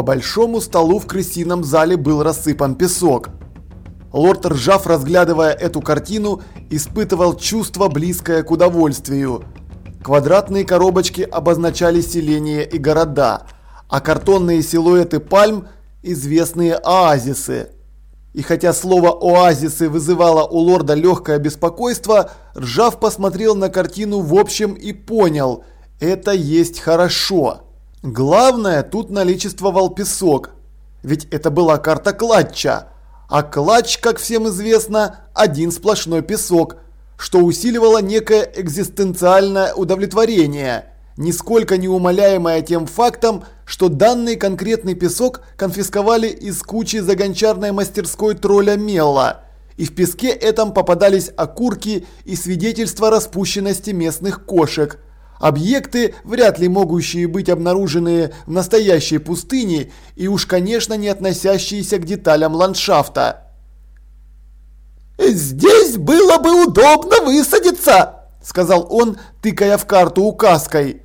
По большому столу в крысином зале был рассыпан песок. Лорд Ржав, разглядывая эту картину, испытывал чувство, близкое к удовольствию. Квадратные коробочки обозначали селения и города, а картонные силуэты пальм – известные оазисы. И хотя слово «оазисы» вызывало у лорда легкое беспокойство, Ржав посмотрел на картину в общем и понял – это есть хорошо. Главное, тут наличествовал песок, ведь это была карта клатча – а клатч, как всем известно, один сплошной песок, что усиливало некое экзистенциальное удовлетворение, нисколько не умаляемое тем фактом, что данный конкретный песок конфисковали из кучи загончарной мастерской тролля Мелла, и в песке этом попадались окурки и свидетельства распущенности местных кошек – Объекты, вряд ли могущие быть обнаружены в настоящей пустыне и уж, конечно, не относящиеся к деталям ландшафта. «Здесь было бы удобно высадиться», – сказал он, тыкая в карту указкой.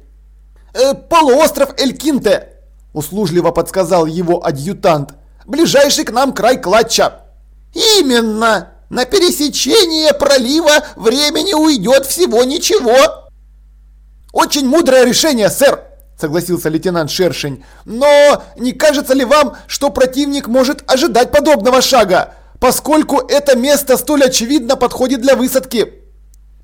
«Э, «Полуостров Элькинте», – услужливо подсказал его адъютант. «Ближайший к нам край клатча». «Именно! На пересечение пролива времени уйдет всего ничего». «Очень мудрое решение, сэр!» – согласился лейтенант Шершень. «Но не кажется ли вам, что противник может ожидать подобного шага, поскольку это место столь очевидно подходит для высадки?»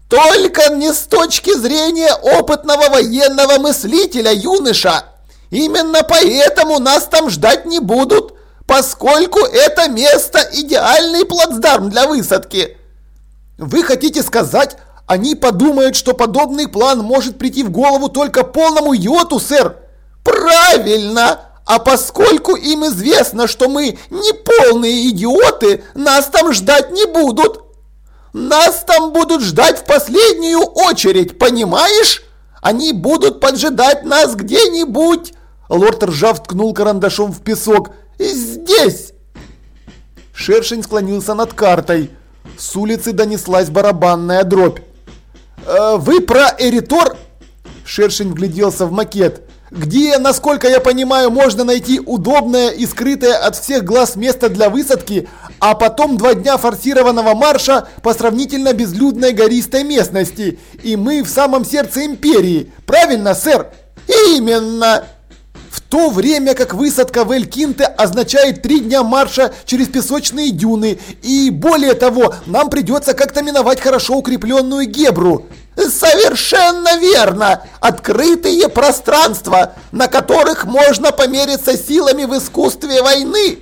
«Только не с точки зрения опытного военного мыслителя, юноша! Именно поэтому нас там ждать не будут, поскольку это место идеальный плацдарм для высадки!» «Вы хотите сказать, они подумают, что подобный план может прийти в голову только полному идиоту, сэр. Правильно! А поскольку им известно, что мы не полные идиоты, нас там ждать не будут. Нас там будут ждать в последнюю очередь, понимаешь? Они будут поджидать нас где-нибудь. Лорд Ржав ткнул карандашом в песок. Здесь. Шершень склонился над картой. С улицы донеслась барабанная дробь. Э, «Вы про Эритор?» Шершень вгляделся в макет. «Где, насколько я понимаю, можно найти удобное и скрытое от всех глаз место для высадки, а потом два дня форсированного марша по сравнительно безлюдной гористой местности. И мы в самом сердце империи. Правильно, сэр?» «Именно!» В то время как высадка в Эль-Кинте означает три дня марша через песочные дюны, и более того, нам придется как-то миновать хорошо укрепленную Гебру. Совершенно верно! Открытые пространства, на которых можно помериться силами в искусстве войны.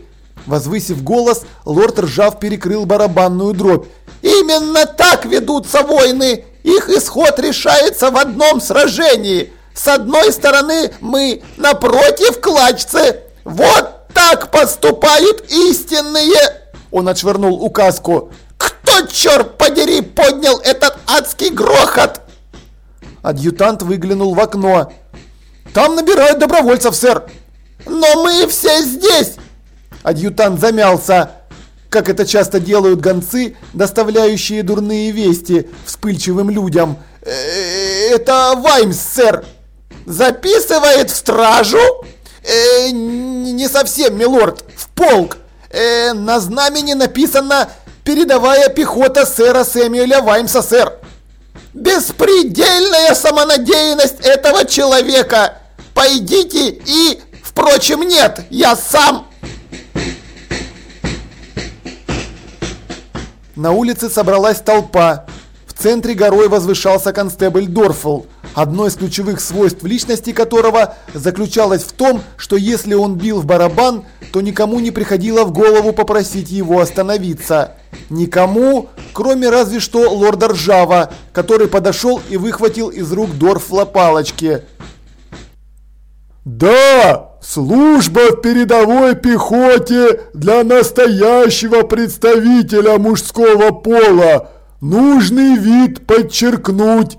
Возвысив голос, лорд Ржав перекрыл барабанную дробь. Именно так ведутся войны! Их исход решается в одном сражении – с одной стороны мы напротив клачцы. Вот так поступают истинные. Он отшвырнул указку. Кто, черт подери, поднял этот адский грохот? Адъютант выглянул в окно. Там набирают добровольцев, сэр. Но мы все здесь. Адъютант замялся. Как это часто делают гонцы, доставляющие дурные вести вспыльчивым людям. «Э, «Это Ваймс, сэр!» Записывает в стражу? Э, не совсем, милорд, в полк. Э, на знамени написано «Передовая пехота сэра Сэмюэля Ваймса, сэр». Беспредельная самонадеянность этого человека. Пойдите и... Впрочем, нет, я сам... На улице собралась толпа. В центре горой возвышался констебль Дорфл одно из ключевых свойств личности которого заключалось в том, что если он бил в барабан, то никому не приходило в голову попросить его остановиться. Никому, кроме разве что лорда Ржава, который подошел и выхватил из рук Дорфла палочки. «Да, служба в передовой пехоте для настоящего представителя мужского пола. Нужный вид подчеркнуть»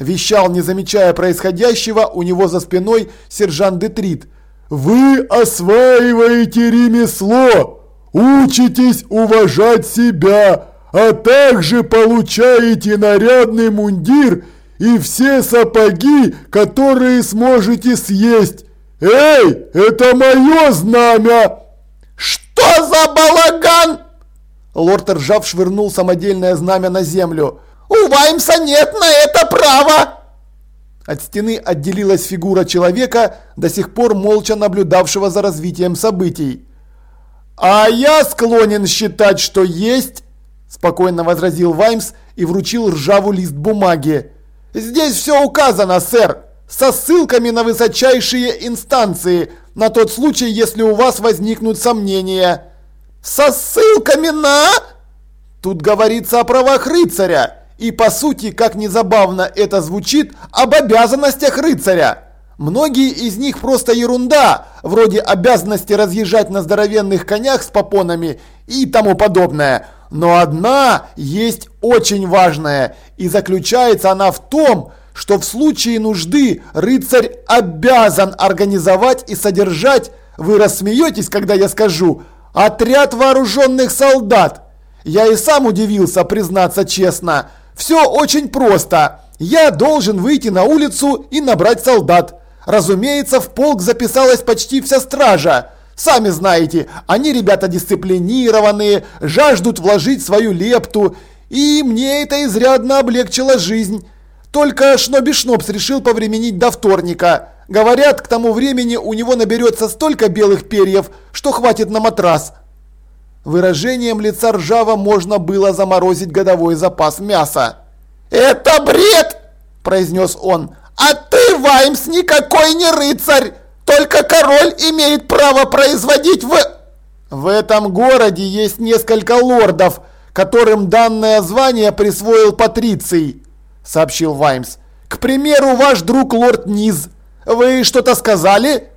вещал, не замечая происходящего у него за спиной сержант Детрит. «Вы осваиваете ремесло, учитесь уважать себя, а также получаете нарядный мундир и все сапоги, которые сможете съесть. Эй, это мое знамя! Что за балаган? Лорд Ржав швырнул самодельное знамя на землю. У Ваймса нет на это права! От стены отделилась фигура человека, до сих пор молча наблюдавшего за развитием событий. «А я склонен считать, что есть», – спокойно возразил Ваймс и вручил ржаву лист бумаги. «Здесь все указано, сэр, со ссылками на высочайшие инстанции, на тот случай, если у вас возникнут сомнения». «Со ссылками на...» «Тут говорится о правах рыцаря». И по сути, как незабавно это звучит, об обязанностях рыцаря. Многие из них просто ерунда, вроде обязанности разъезжать на здоровенных конях с попонами и тому подобное. Но одна есть очень важная, и заключается она в том, что в случае нужды рыцарь обязан организовать и содержать, вы рассмеетесь, когда я скажу, отряд вооруженных солдат. Я и сам удивился, признаться честно. Все очень просто. Я должен выйти на улицу и набрать солдат. Разумеется, в полк записалась почти вся стража. Сами знаете, они ребята дисциплинированные, жаждут вложить свою лепту. И мне это изрядно облегчило жизнь. Только Шноби Шнобс решил повременить до вторника. Говорят, к тому времени у него наберется столько белых перьев, что хватит на матрас. Выражением лица Ржава можно было заморозить годовой запас мяса. «Это бред!» – произнес он. «А ты, Ваймс, никакой не рыцарь! Только король имеет право производить в...» «В этом городе есть несколько лордов, которым данное звание присвоил Патриций», – сообщил Ваймс. «К примеру, ваш друг лорд Низ. Вы что-то сказали?»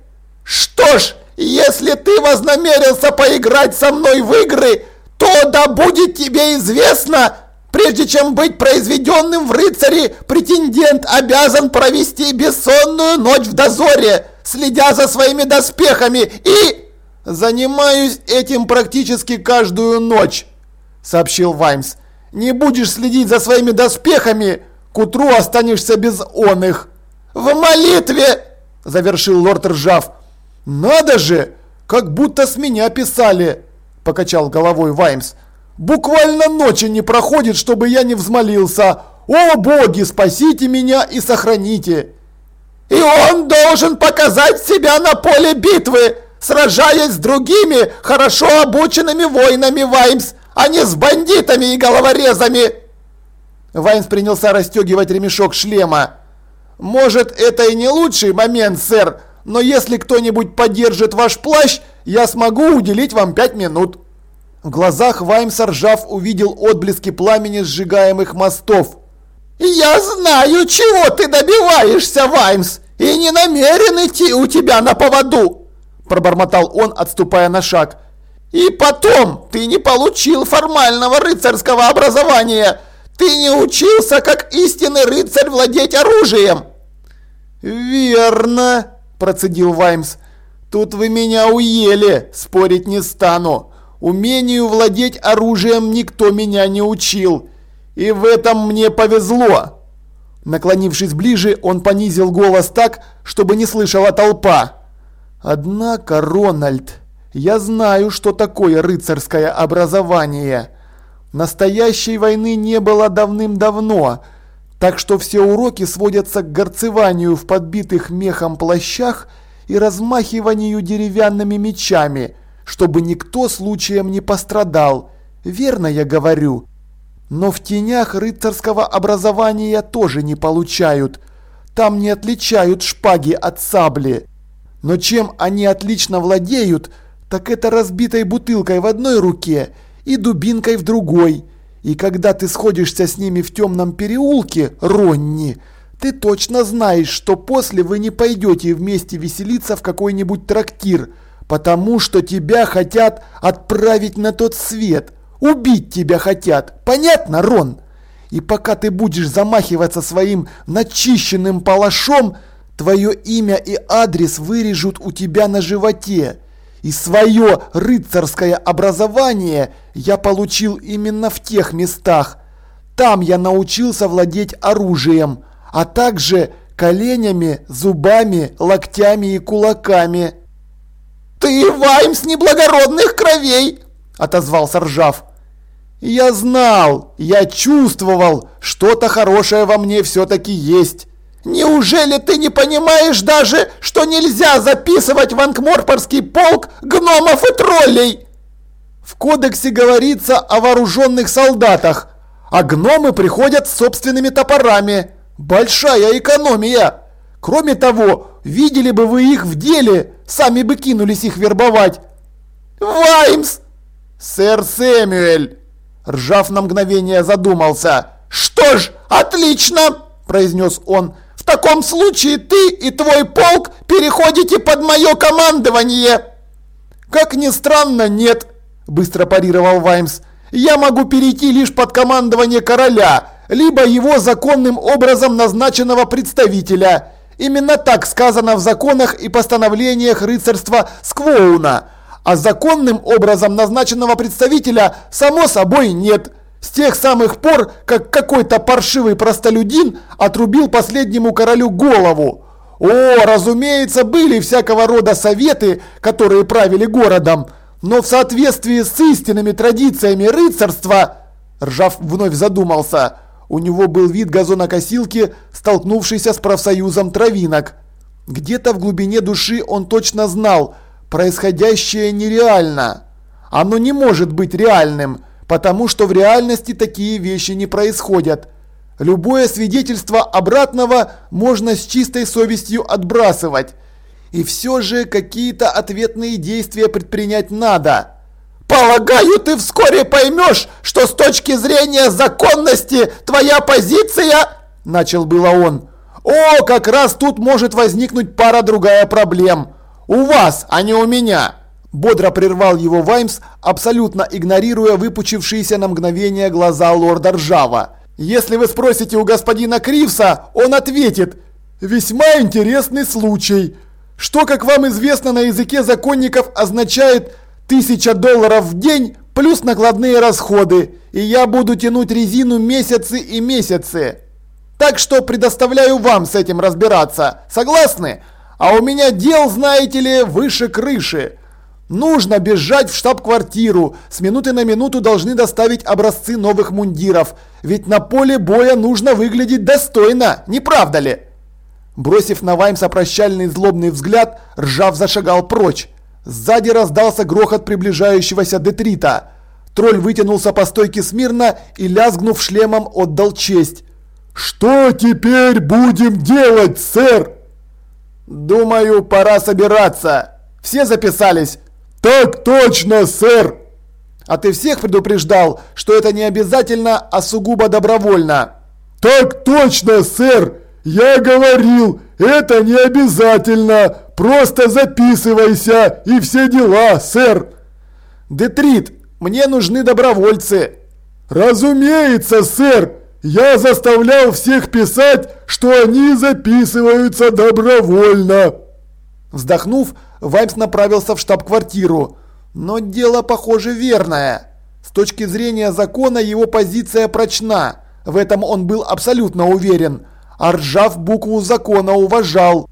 «Что ж, если ты вознамерился поиграть со мной в игры, то да будет тебе известно, прежде чем быть произведенным в рыцари, претендент обязан провести бессонную ночь в дозоре, следя за своими доспехами и... «Занимаюсь этим практически каждую ночь», — сообщил Ваймс. «Не будешь следить за своими доспехами, к утру останешься без он их». «В молитве!» — завершил лорд Ржав. «Надо же! Как будто с меня писали!» – покачал головой Ваймс. «Буквально ночи не проходит, чтобы я не взмолился. О боги, спасите меня и сохраните!» «И он должен показать себя на поле битвы, сражаясь с другими хорошо обученными воинами Ваймс, а не с бандитами и головорезами!» Ваймс принялся расстегивать ремешок шлема. «Может, это и не лучший момент, сэр, но если кто-нибудь поддержит ваш плащ, я смогу уделить вам пять минут». В глазах Ваймса Ржав увидел отблески пламени сжигаемых мостов. «Я знаю, чего ты добиваешься, Ваймс, и не намерен идти у тебя на поводу!» Пробормотал он, отступая на шаг. «И потом, ты не получил формального рыцарского образования. Ты не учился, как истинный рыцарь, владеть оружием!» «Верно!» Процедил Ваймс. «Тут вы меня уели, спорить не стану. Умению владеть оружием никто меня не учил. И в этом мне повезло». Наклонившись ближе, он понизил голос так, чтобы не слышала толпа. «Однако, Рональд, я знаю, что такое рыцарское образование. Настоящей войны не было давным-давно, так что все уроки сводятся к горцеванию в подбитых мехом плащах и размахиванию деревянными мечами, чтобы никто случаем не пострадал. Верно я говорю? Но в тенях рыцарского образования тоже не получают. Там не отличают шпаги от сабли. Но чем они отлично владеют, так это разбитой бутылкой в одной руке и дубинкой в другой – и когда ты сходишься с ними в темном переулке, Ронни, ты точно знаешь, что после вы не пойдете вместе веселиться в какой-нибудь трактир, потому что тебя хотят отправить на тот свет. Убить тебя хотят. Понятно, Рон? И пока ты будешь замахиваться своим начищенным палашом, твое имя и адрес вырежут у тебя на животе. И свое рыцарское образование я получил именно в тех местах. Там я научился владеть оружием, а также, коленями, зубами, локтями и кулаками. «Ты Ваймс неблагородных кровей!» – отозвался Ржав. «Я знал, я чувствовал, что-то хорошее во мне все-таки есть». «Неужели ты не понимаешь даже, что нельзя записывать в Анкморпорский полк гномов и троллей?» В кодексе говорится о вооруженных солдатах, а гномы приходят с собственными топорами. Большая экономия. Кроме того, видели бы вы их в деле, сами бы кинулись их вербовать. Ваймс! Сэр Сэмюэль! Ржав на мгновение задумался. «Что ж, отлично!» – произнес он. «В таком случае ты и твой полк переходите под мое командование!» «Как ни странно, нет!» – быстро парировал Ваймс. «Я могу перейти лишь под командование короля, либо его законным образом назначенного представителя. Именно так сказано в законах и постановлениях рыцарства Сквоуна. А законным образом назначенного представителя само собой нет. С тех самых пор, как какой-то паршивый простолюдин отрубил последнему королю голову. О, разумеется, были всякого рода советы, которые правили городом. Но в соответствии с истинными традициями рыцарства... Ржав вновь задумался. У него был вид газонокосилки, столкнувшейся с профсоюзом травинок. Где-то в глубине души он точно знал, происходящее нереально. Оно не может быть реальным, потому что в реальности такие вещи не происходят. Любое свидетельство обратного можно с чистой совестью отбрасывать. И все же какие-то ответные действия предпринять надо. «Полагаю, ты вскоре поймешь, что с точки зрения законности твоя позиция...» Начал было он. «О, как раз тут может возникнуть пара-другая проблем. У вас, а не у меня!» Бодро прервал его Ваймс, абсолютно игнорируя выпучившиеся на мгновение глаза лорда Ржава. «Если вы спросите у господина Кривса, он ответит. Весьма интересный случай. Что, как вам известно, на языке законников означает Тысяча долларов в день плюс накладные расходы, и я буду тянуть резину месяцы и месяцы. Так что предоставляю вам с этим разбираться. Согласны? А у меня дел, знаете ли, выше крыши. Нужно бежать в штаб-квартиру. С минуты на минуту должны доставить образцы новых мундиров. Ведь на поле боя нужно выглядеть достойно, не правда ли? Бросив на Ваймса прощальный злобный взгляд, Ржав зашагал прочь. Сзади раздался грохот приближающегося детрита. Тролль вытянулся по стойке смирно и, лязгнув шлемом, отдал честь. «Что теперь будем делать, сэр?» «Думаю, пора собираться. Все записались?» «Так точно, сэр!» «А ты всех предупреждал, что это не обязательно, а сугубо добровольно?» «Так точно, сэр! Я говорил, это не обязательно, Просто записывайся и все дела, сэр. Детрит, мне нужны добровольцы. Разумеется, сэр. Я заставлял всех писать, что они записываются добровольно. Вздохнув, Ваймс направился в штаб-квартиру. Но дело, похоже, верное. С точки зрения закона его позиция прочна. В этом он был абсолютно уверен. А ржав букву закона уважал.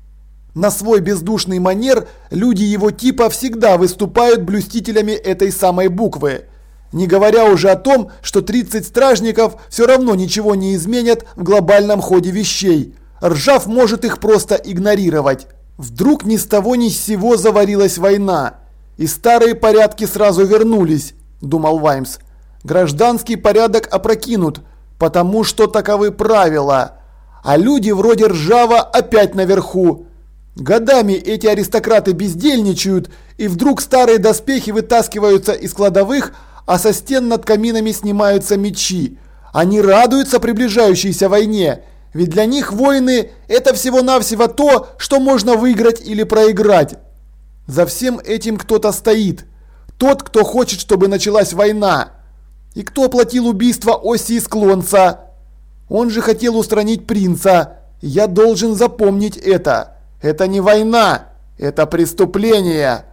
На свой бездушный манер люди его типа всегда выступают блюстителями этой самой буквы. Не говоря уже о том, что 30 стражников все равно ничего не изменят в глобальном ходе вещей. Ржав может их просто игнорировать. Вдруг ни с того ни с сего заварилась война. И старые порядки сразу вернулись, думал Ваймс. Гражданский порядок опрокинут, потому что таковы правила. А люди вроде Ржава опять наверху. Годами эти аристократы бездельничают, и вдруг старые доспехи вытаскиваются из кладовых, а со стен над каминами снимаются мечи. Они радуются приближающейся войне, ведь для них войны – это всего-навсего то, что можно выиграть или проиграть. За всем этим кто-то стоит. Тот, кто хочет, чтобы началась война. И кто оплатил убийство Оси Склонца? Он же хотел устранить принца. Я должен запомнить это. Это не война, это преступление.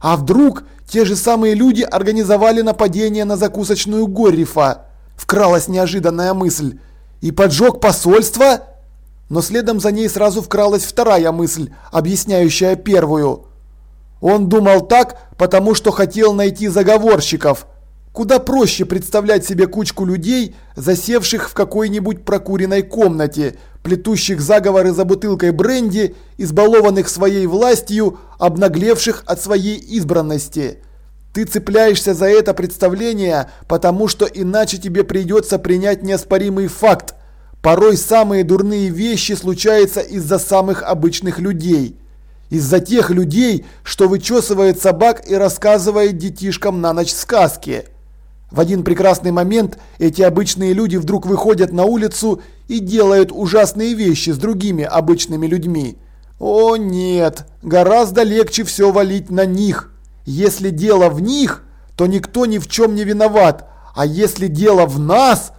А вдруг те же самые люди организовали нападение на закусочную Горрифа? Вкралась неожиданная мысль. И поджог посольство? Но следом за ней сразу вкралась вторая мысль, объясняющая первую. Он думал так, потому что хотел найти заговорщиков. Куда проще представлять себе кучку людей, засевших в какой-нибудь прокуренной комнате, плетущих заговоры за бутылкой бренди, избалованных своей властью, обнаглевших от своей избранности. Ты цепляешься за это представление, потому что иначе тебе придется принять неоспоримый факт. Порой самые дурные вещи случаются из-за самых обычных людей. Из-за тех людей, что вычесывает собак и рассказывает детишкам на ночь сказки. В один прекрасный момент эти обычные люди вдруг выходят на улицу и делают ужасные вещи с другими обычными людьми. О нет, гораздо легче все валить на них. Если дело в них, то никто ни в чем не виноват. А если дело в нас,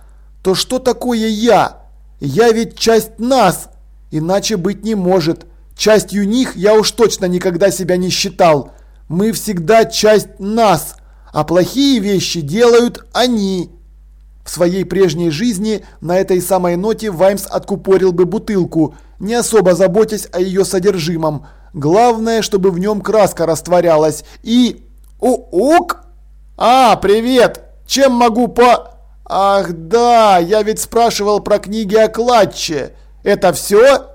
то что такое я? Я ведь часть нас. Иначе быть не может. Частью них я уж точно никогда себя не считал. Мы всегда часть нас а плохие вещи делают они. В своей прежней жизни на этой самой ноте Ваймс откупорил бы бутылку, не особо заботясь о ее содержимом. Главное, чтобы в нем краска растворялась и... У-ук! А, привет! Чем могу по... Ах да, я ведь спрашивал про книги о Клатче. Это все?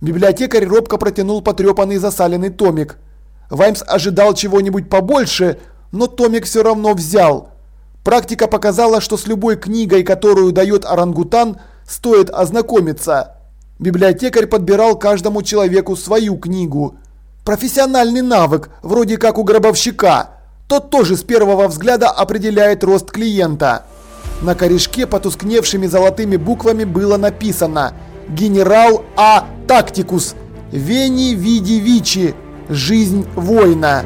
Библиотекарь робко протянул потрепанный засаленный томик. Ваймс ожидал чего-нибудь побольше, но Томик все равно взял. Практика показала, что с любой книгой, которую дает орангутан, стоит ознакомиться. Библиотекарь подбирал каждому человеку свою книгу. Профессиональный навык, вроде как у гробовщика. Тот тоже с первого взгляда определяет рост клиента. На корешке потускневшими золотыми буквами было написано «Генерал А. Тактикус. Вени Види Вичи. Жизнь воина».